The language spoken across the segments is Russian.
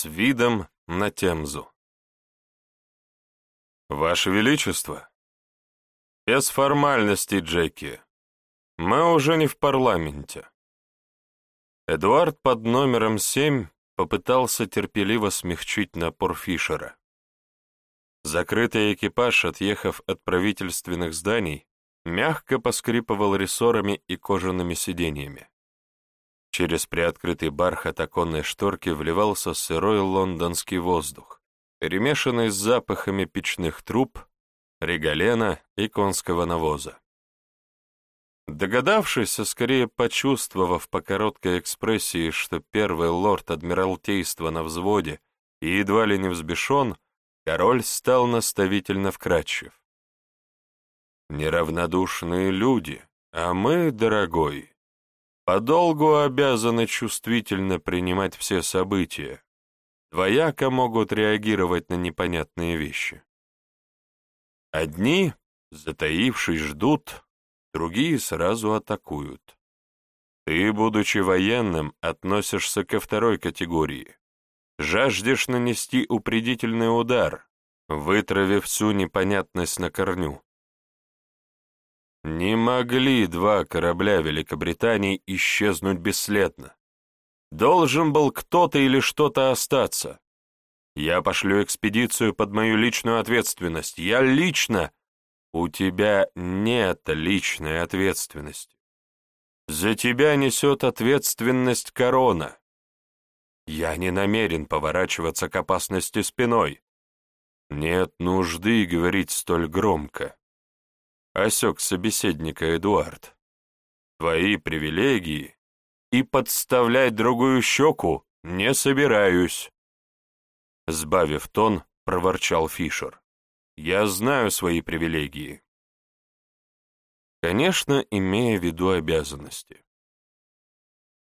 с видом на Темзу. «Ваше Величество!» «Без формальностей, Джеки. Мы уже не в парламенте». Эдуард под номером семь попытался терпеливо смягчить напор Фишера. Закрытый экипаж, отъехав от правительственных зданий, мягко поскрипывал рессорами и кожаными сиденьями. Через приоткрытый бархат оконной шторки вливался сырой лондонский воздух перемешанный с запахами печных труб, регалена и конского навоза. Догадавшись, а скорее почувствовав по короткой экспрессии, что первый лорд Адмиралтейства на взводе и едва ли не взбешен, король стал наставительно вкрадчив. «Неравнодушные люди, а мы, дорогой, подолгу обязаны чувствительно принимать все события, двояко могут реагировать на непонятные вещи. Одни, затаившись, ждут, другие сразу атакуют. Ты, будучи военным, относишься ко второй категории. Жаждешь нанести упредительный удар, вытравив всю непонятность на корню. Не могли два корабля Великобритании исчезнуть бесследно. Должен был кто-то или что-то остаться. Я пошлю экспедицию под мою личную ответственность. Я лично... У тебя нет личной ответственности. За тебя несет ответственность корона. Я не намерен поворачиваться к опасности спиной. Нет нужды говорить столь громко. Осек собеседника Эдуард. Твои привилегии и подставлять другую щеку не собираюсь. Сбавив тон, проворчал Фишер. Я знаю свои привилегии. Конечно, имея в виду обязанности.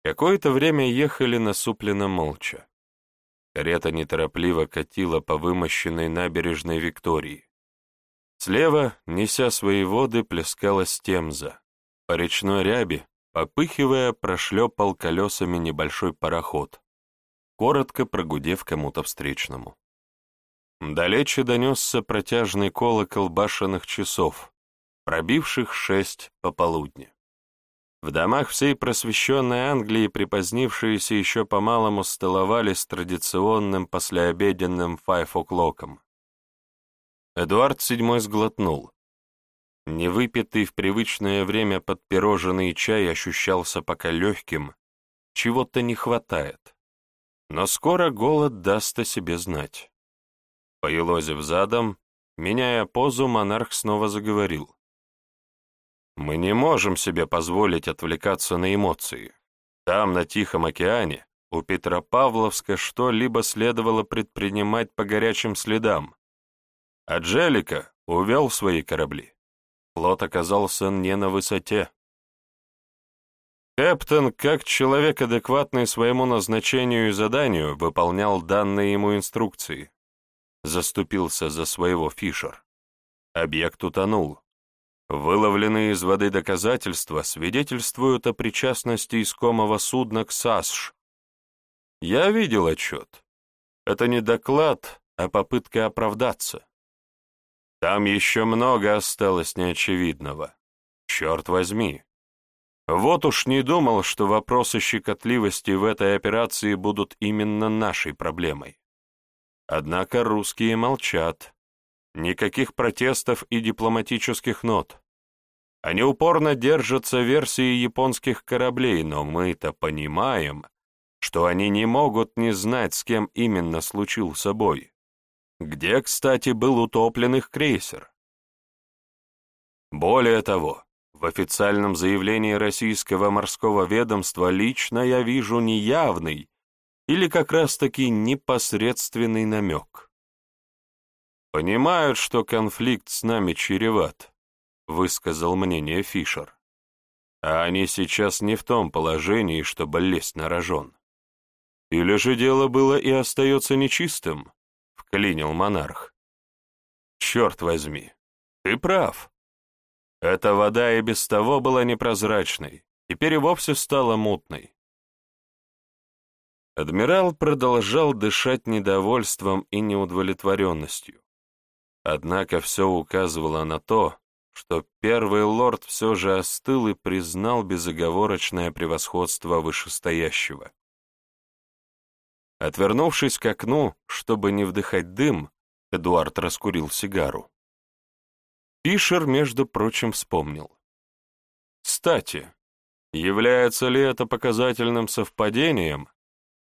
Какое-то время ехали насупленно молча. Карета неторопливо катила по вымощенной набережной Виктории. Слева, неся свои воды, плескалась Темза. По речной ряби Попыхивая, прошлепал колесами небольшой пароход, коротко прогудев кому-то встречному. Далече донесся протяжный колокол башенных часов, пробивших шесть пополудни. В домах всей просвещенной Англии припозднившиеся еще по-малому столовались традиционным послеобеденным файф-о'клоком. Эдуард VII сглотнул. Невыпитый в привычное время подпироженный чай ощущался пока легким, чего-то не хватает. Но скоро голод даст о себе знать. Поелозив задом, меняя позу, монарх снова заговорил. «Мы не можем себе позволить отвлекаться на эмоции. Там, на Тихом океане, у Петропавловска что-либо следовало предпринимать по горячим следам. А Джелика увел свои корабли. Флот оказался не на высоте. Кэптон, как человек, адекватный своему назначению и заданию, выполнял данные ему инструкции. Заступился за своего Фишер. Объект утонул. Выловленные из воды доказательства свидетельствуют о причастности искомого судна к САСШ. Я видел отчет. Это не доклад, а попытка оправдаться. Там еще много осталось неочевидного. Черт возьми. Вот уж не думал, что вопросы щекотливости в этой операции будут именно нашей проблемой. Однако русские молчат. Никаких протестов и дипломатических нот. Они упорно держатся версии японских кораблей, но мы-то понимаем, что они не могут не знать, с кем именно случился бой где, кстати, был утоплен их крейсер. Более того, в официальном заявлении российского морского ведомства лично я вижу неявный или как раз-таки непосредственный намек. «Понимают, что конфликт с нами чреват», — высказал мнение Фишер. «А они сейчас не в том положении, чтобы лезть на рожон. Или же дело было и остается нечистым?» Клинил монарх. «Черт возьми, ты прав. Эта вода и без того была непрозрачной, теперь и вовсе стала мутной. Адмирал продолжал дышать недовольством и неудовлетворенностью. Однако все указывало на то, что первый лорд все же остыл и признал безоговорочное превосходство вышестоящего. Отвернувшись к окну, чтобы не вдыхать дым, Эдуард раскурил сигару. Пишер, между прочим, вспомнил. Кстати, является ли это показательным совпадением,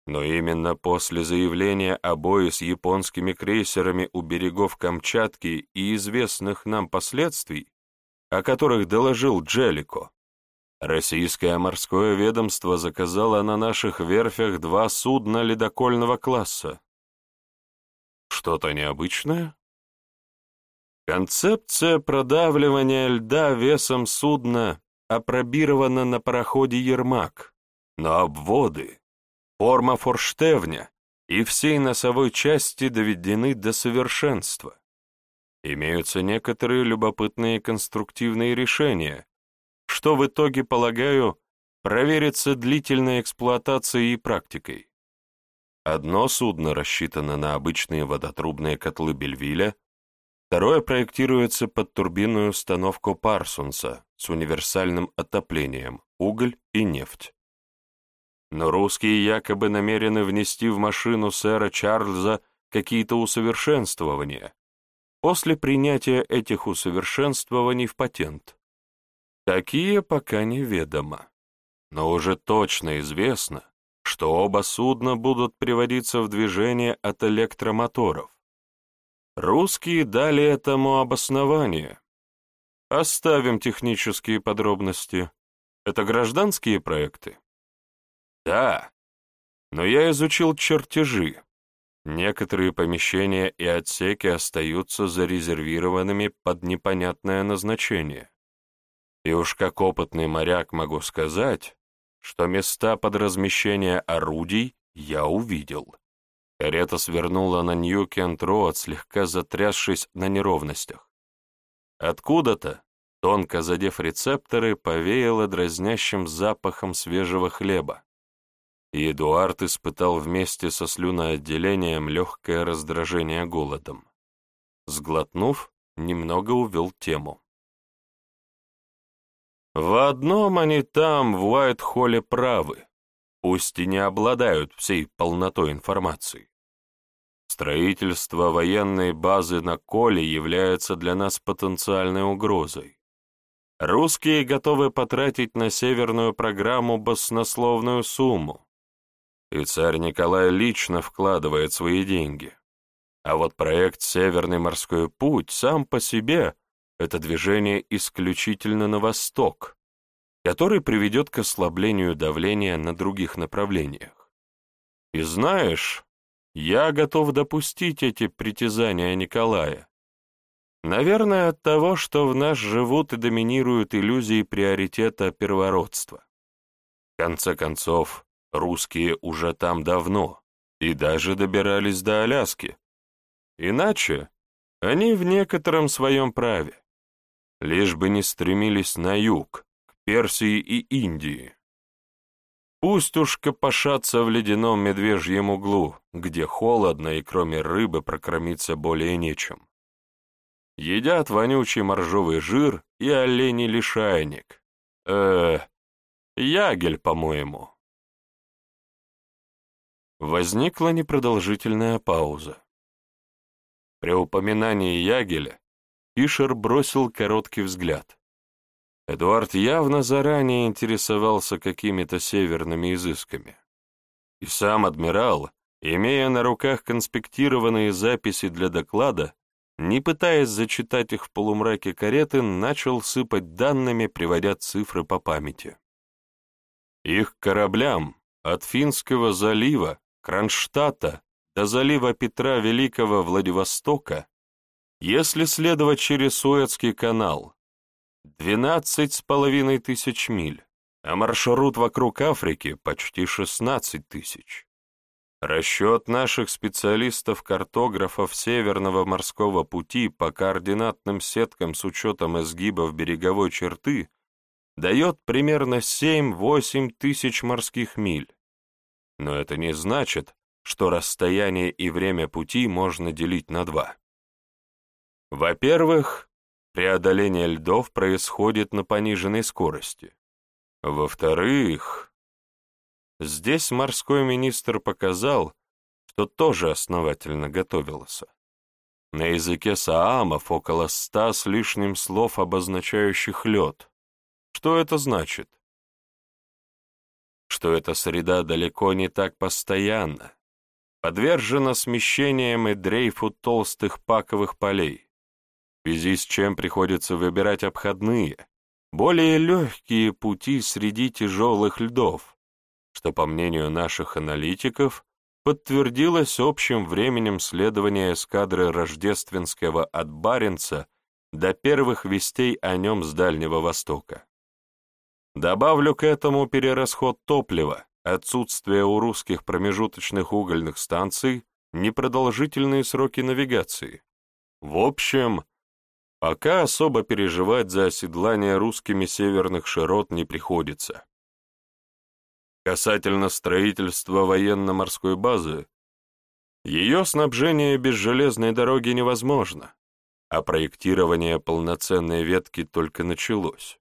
но именно после заявления о бое с японскими крейсерами у берегов Камчатки и известных нам последствий, о которых доложил Джелико, российское морское ведомство заказало на наших верфях два судна ледокольного класса. Что-то необычное? Концепция продавливания льда весом судна опробирована на пароходе «Ермак», но обводы, форма форштевня и всей носовой части доведены до совершенства. Имеются некоторые любопытные конструктивные решения, что в итоге, полагаю, проверится длительной эксплуатацией и практикой. Одно судно рассчитано на обычные водотрубные котлы Бельвиля, второе проектируется под турбинную установку Парсонса с универсальным отоплением, уголь и нефть. Но русские якобы намерены внести в машину сэра Чарльза какие-то усовершенствования после принятия этих усовершенствований в патент. Какие пока неведомо, но уже точно известно, что оба судна будут приводиться в движение от электромоторов. Русские дали этому обоснование. Оставим технические подробности. Это гражданские проекты? Да, но я изучил чертежи. Некоторые помещения и отсеки остаются зарезервированными под непонятное назначение. И уж как опытный моряк могу сказать, что места под размещение орудий я увидел. Карета свернула на Нью-Кент-Роуд, слегка затрясшись на неровностях. Откуда-то, тонко задев рецепторы, повеяло дразнящим запахом свежего хлеба и Эдуард испытал вместе со слюноотделением легкое раздражение голодом. Сглотнув, немного увел тему. В одном они там, в Уайт-Холле, правы, пусть и не обладают всей полнотой информации. Строительство военной базы на Коле является для нас потенциальной угрозой. Русские готовы потратить на северную программу баснословную сумму, и царь Николай лично вкладывает свои деньги. А вот проект «Северный морской путь» сам по себе — это движение исключительно на восток, который приведет к ослаблению давления на других направлениях. И знаешь, я готов допустить эти притязания Николая. Наверное, от того, что в нас живут и доминируют иллюзии приоритета первородства. В конце концов, Русские уже там давно и даже добирались до Аляски. Иначе они в некотором своем праве, лишь бы не стремились на юг, к Персии и Индии. Пусть уж копошатся в ледяном медвежьем углу, где холодно и кроме рыбы прокормиться более нечем. Едят вонючий моржовый жир и оленей лишайник. Э, ягель, по-моему. Возникла непродолжительная пауза. При упоминании Ягеля Фишер бросил короткий взгляд. Эдуард явно заранее интересовался какими-то северными изысками. И сам адмирал, имея на руках конспектированные записи для доклада, не пытаясь зачитать их в полумраке кареты, начал сыпать данными, приводя цифры по памяти. Их кораблям от Финского залива Кронштадта до залива Петра Великого Владивостока, если следовать через Суэцкий канал, двенадцать с половиной тысяч миль, а маршрут вокруг Африки почти шестнадцать тысяч. Расчет наших специалистов-картографов Северного морского пути по координатным сеткам с учетом изгибов береговой черты дает примерно 7-8 тысяч морских миль. но это не значит, что расстояние и время пути можно делить на два. Во-первых, преодоление льдов происходит на пониженной скорости. Во-вторых, здесь морской министр показал, что тоже основательно готовился. На языке саамов около ста с лишним слов, обозначающих лед. Что это значит? Что эта среда далеко не так постоянна, подвержена смещениям и дрейфу толстых паковых полей, связи с чем приходится выбирать обходные, более легкие пути среди тяжелых льдов, что, по мнению наших аналитиков, подтвердилось общим временем следования эскадры Рождественского от Баренца до первых вестей о нем с Дальнего Востока. Добавлю к этому перерасход топлива, отсутствие у русских промежуточных угольных станций, непродолжительные сроки навигации. В общем, пока особо переживать за оседлание русскими северных широт не приходится. Касательно строительства военно-морской базы, ее снабжение без железной дороги невозможно, а проектирование полноценной ветки только началось.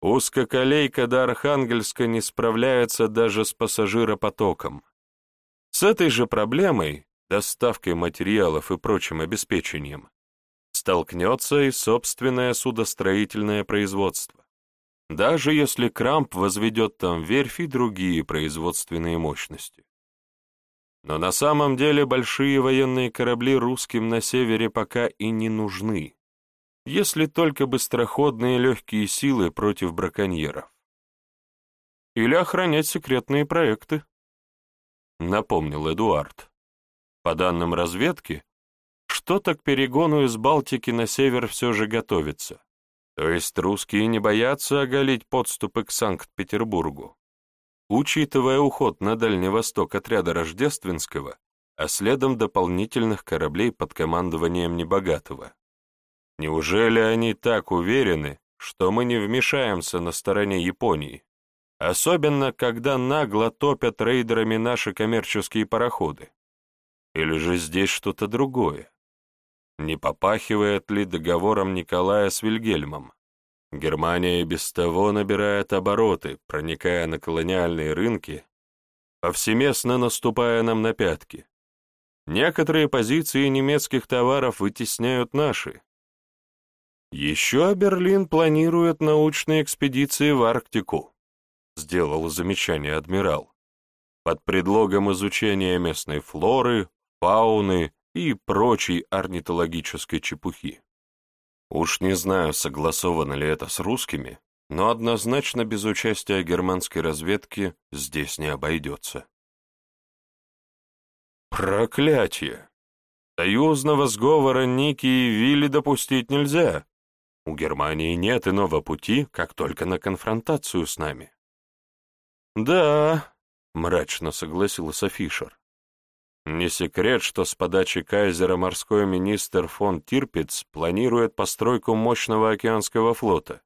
Узкоколейка до Архангельска не справляется даже с пассажиропотоком. С этой же проблемой, доставкой материалов и прочим обеспечением, столкнется и собственное судостроительное производство даже если Крамп возведет там верфь и другие производственные мощности. Но на самом деле большие военные корабли русским на севере пока и не нужны, если только быстроходные легкие силы против браконьеров. Или охранять секретные проекты, напомнил Эдуард. По данным разведки, что-то к перегону из Балтики на север все же готовится. То есть русские не боятся оголить подступы к Санкт-Петербургу. Учитывая уход на Дальний Восток отряда Рождественского, а следом дополнительных кораблей под командованием Небогатого. Неужели они так уверены, что мы не вмешаемся на стороне Японии, особенно когда нагло топят рейдерами наши коммерческие пароходы? Или же здесь что-то другое? Не попахивает ли договором Николая с Вильгельмом? Германия без того набирает обороты, проникая на колониальные рынки, повсеместно наступая нам на пятки. Некоторые позиции немецких товаров вытесняют наши. Еще Берлин планирует научные экспедиции в Арктику, сделал замечание адмирал, под предлогом изучения местной флоры, фауны и прочей орнитологической чепухи. Уж не знаю, согласовано ли это с русскими, но однозначно без участия германской разведки здесь не обойдется. Проклятие! Союзного сговора Ники и Вилли допустить нельзя. У Германии нет иного пути, как только на конфронтацию с нами. Да, мрачно согласился Фишер. Не секрет, что с подачи кайзера морской министр фон Тирпиц планирует постройку мощного океанского флота.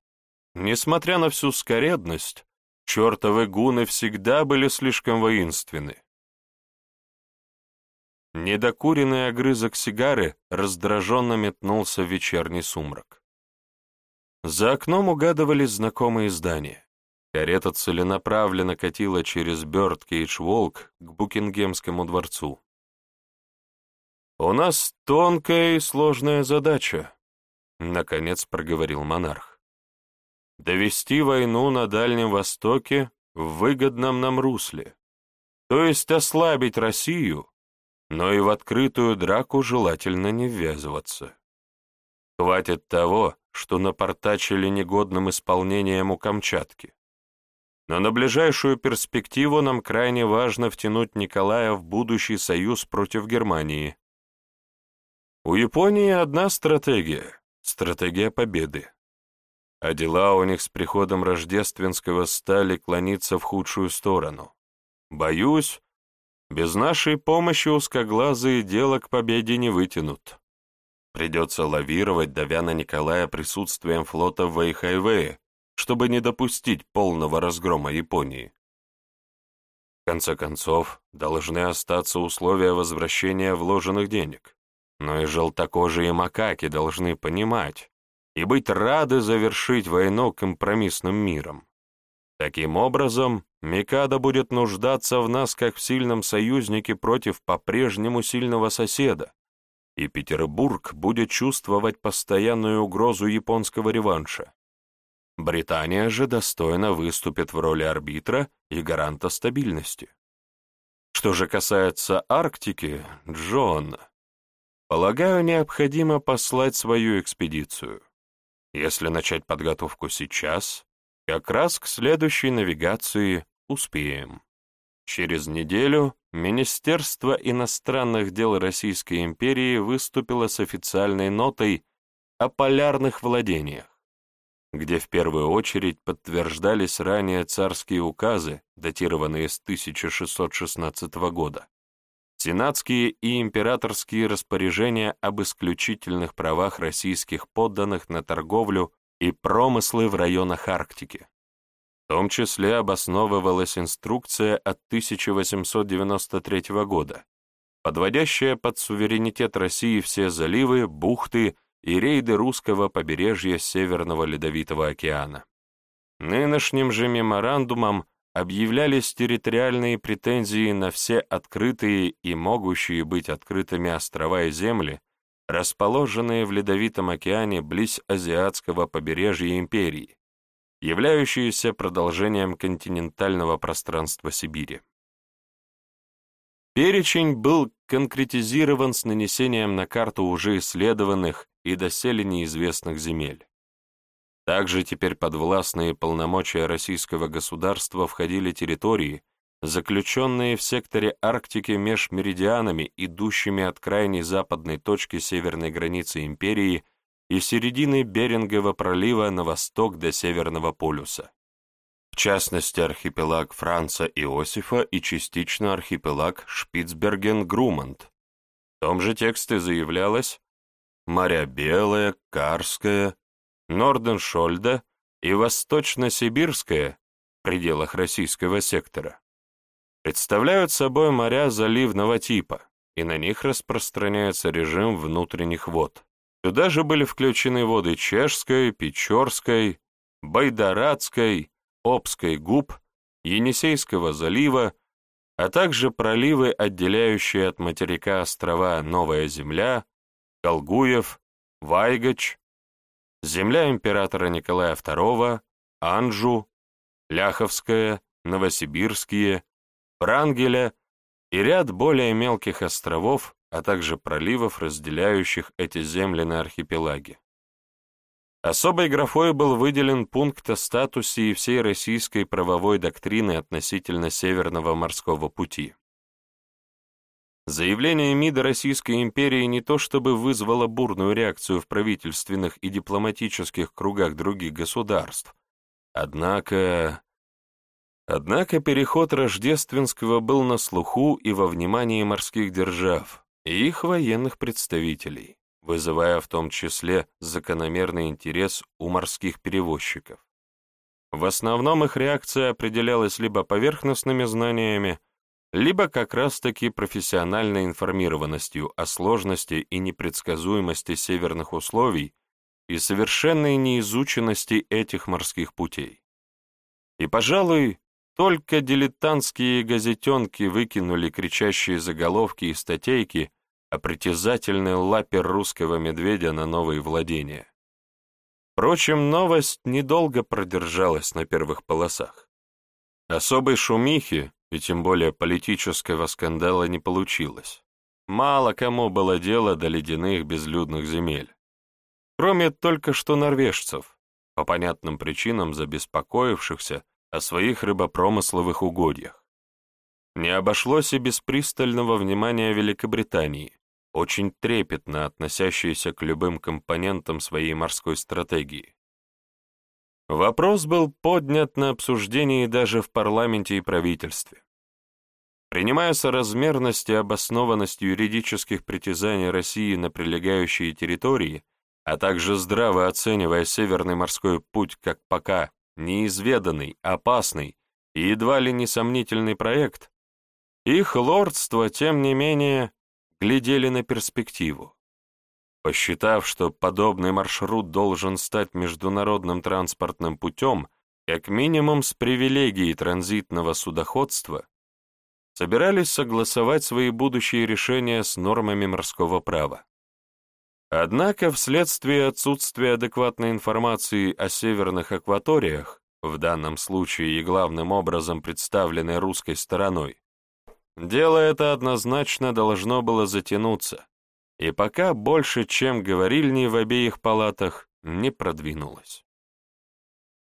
Несмотря на всю скаредность, чертовы гуны всегда были слишком воинственны. Недокуренный огрызок сигары раздраженно метнулся в вечерний сумрак. За окном угадывались знакомые здания. Карета целенаправленно катила через Бёрдкейдж-Волк к Букингемскому дворцу. «У нас тонкая и сложная задача», — наконец проговорил монарх. «Довести войну на Дальнем Востоке в выгодном нам русле, то есть ослабить Россию, но и в открытую драку желательно не ввязываться. Хватит того, что напортачили негодным исполнением у Камчатки. Но на ближайшую перспективу нам крайне важно втянуть Николая в будущий союз против Германии. У Японии одна стратегия — стратегия победы. А дела у них с приходом рождественского стали клониться в худшую сторону. Боюсь, без нашей помощи узкоглазые дело к победе не вытянут. Придется лавировать, давя на Николая присутствием флота в Вэйхайвее, чтобы не допустить полного разгрома Японии. В конце концов, должны остаться условия возвращения вложенных денег. Но и желтокожие макаки должны понимать и быть рады завершить войну компромиссным миром. Таким образом, Микада будет нуждаться в нас как в сильном союзнике против по-прежнему сильного соседа, и Петербург будет чувствовать постоянную угрозу японского реванша. Британия же достойно выступит в роли арбитра и гаранта стабильности. Что же касается Арктики, Джон, полагаю, необходимо послать свою экспедицию. Если начать подготовку сейчас, как раз к следующей навигации успеем. Через неделю Министерство иностранных дел Российской империи выступило с официальной нотой о полярных владениях, где в первую очередь подтверждались ранее царские указы, датированные с 1616 года, сенатские и императорские распоряжения об исключительных правах российских подданных на торговлю и промыслы в районах Арктики. В том числе обосновывалась инструкция от 1893 года, подводящая под суверенитет России все заливы, бухты и рейды русского побережья Северного Ледовитого океана. Нынешним же меморандумом объявлялись территориальные претензии на все открытые и могущие быть открытыми острова и земли, расположенные в Ледовитом океане близ азиатского побережья империи, являющиеся продолжением континентального пространства Сибири. Перечень был конкретизирован с нанесением на карту уже исследованных и доселе неизвестных земель. Также теперь подвластные полномочия российского государства входили территории, заключенные в секторе Арктики меж меридианами, идущими от крайней западной точки северной границы империи и середины Берингового пролива на восток до Северного полюса. В частности, архипелаг Франца Иосифа и частично архипелаг Шпицберген-Груманд. В том же тексте заявлялось «Моря Белое, Карское, Норденшольда и Восточно-Сибирское в пределах российского сектора представляют собой моря заливного типа, и на них распространяется режим внутренних вод. Сюда же были включены воды Чешской, Печорской, Байдарадской, Обской губ, Енисейского залива, а также проливы, отделяющие от материка острова Новая Земля, Колгуев, Вайгач, земля императора Николая II, Анжу, Ляховская, Новосибирские, Врангеля и ряд более мелких островов, а также проливов, разделяющих эти земли на архипелаги. Особой графой был выделен пункт о статусе и всей российской правовой доктрины относительно Северного морского пути. Заявление МИДа Российской империи не то чтобы вызвало бурную реакцию в правительственных и дипломатических кругах других государств, однако... Однако переход Рождественского был на слуху и во внимании морских держав и их военных представителей, вызывая в том числе закономерный интерес у морских перевозчиков. В основном их реакция определялась либо поверхностными знаниями, либо как раз-таки профессиональной информированностью о сложности и непредсказуемости северных условий и совершенной неизученности этих морских путей. И, пожалуй, только дилетантские газетенки выкинули кричащие заголовки и статейки о притязательной лапе русского медведя на новые владения. Впрочем, новость недолго продержалась на первых полосах. Особой шумихи, и тем более политического скандала не получилось. Мало кому было дело до ледяных безлюдных земель. Кроме только что норвежцев, по понятным причинам забеспокоившихся о своих рыбопромысловых угодьях. Не обошлось и без пристального внимания Великобритании, очень трепетно относящейся к любым компонентам своей морской стратегии. Вопрос был поднят на обсуждении даже в парламенте и правительстве. Принимая соразмерность и обоснованность юридических притязаний России на прилегающие территории, а также здраво оценивая Северный морской путь как пока неизведанный, опасный и едва ли несомнительный проект, Их лордство, тем не менее, глядели на перспективу. Посчитав, что подобный маршрут должен стать международным транспортным путем, как минимум с привилегией транзитного судоходства, собирались согласовать свои будущие решения с нормами морского права. Однако вследствие отсутствия адекватной информации о северных акваториях, в данном случае и главным образом представленной русской стороной, дело это однозначно должно было затянуться, и пока больше, чем говорильни в обеих палатах, не продвинулось.